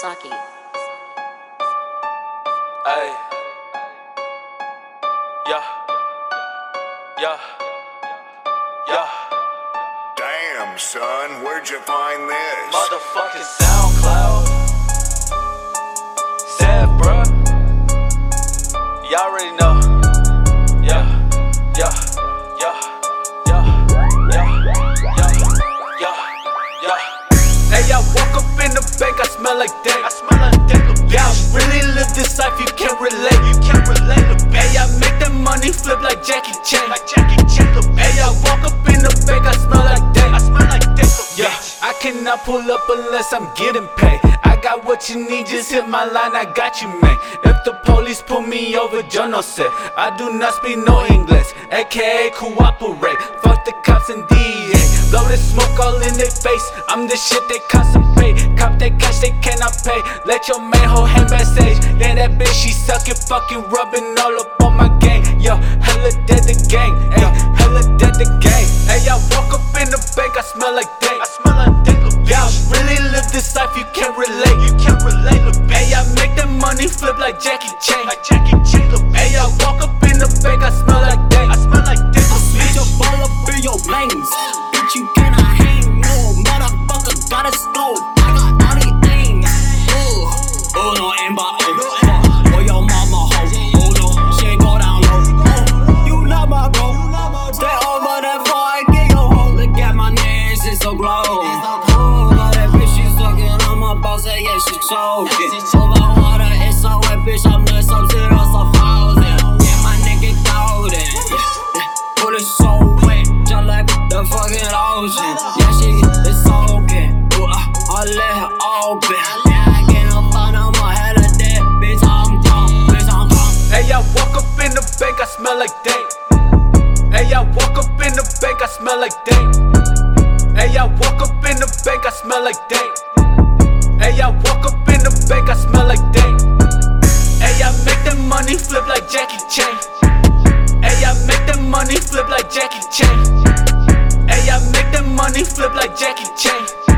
Saki. Ay. Yeah. Yeah. Yeah. Damn, son, where'd you find this? Motherfucking SoundCloud. Sad, bruh. Y'all already know. Chan. Like Jackie Chan. Hey, I walk up in the bank, I smell like dank. I smell like. Yeah, I cannot pull up unless I'm getting paid. I got what you need, just hit my line, I got you, man. If the police pull me over, John no said I do not speak no English, aka cooperate. Fuck the cops and DA. Blow the smoke all in their face. I'm the shit they concentrate. Cop that cash they cannot pay. Let your man hold hand backstage. Then that bitch she suckin', fucking rubbing all up on my gang. Yo, hella dead the gang. Ay, hella dead the gang. Hey, I walk up in the bank, I smell like dank. I smell like dank. Yeah, I really live this life, you can't relate. You can't relate. Hey, I make that money flip like Jackie Chan. Like Jackie Chan. Hey, I walk up in the bank, I smell like dank. I smell like dank. Bitch, your ball up in your lanes. Bitch, you gotta slow. I got all the aim. Ooh, oh no. Oh your mama hoe. She go down low. You not my bro. Stay over get your hoe. Look at my it's so glow. That bitch she's sucking on my balls, yeah, she choking. It's so wet, bitch. I'm so. Yeah, my nigga yeah. It so wet, just like the fucking ocean. Yeah, she is soaking. I let her open. Yeah, I can't find no more hella dead. Bitch, I'm gone. Bitch, I'm gone. Hey, I walk up in the bank, I smell like dank. Hey, I walk up in the bank, I smell like dank. Hey, I walk up in the bank, I smell like dank. Hey, I walk up in the bank, I smell like dank. Hey, I make that money flip like Jackie Chan. Hey, I make that money flip like Jackie Chan. Hey, I make that money flip like Jackie Chan.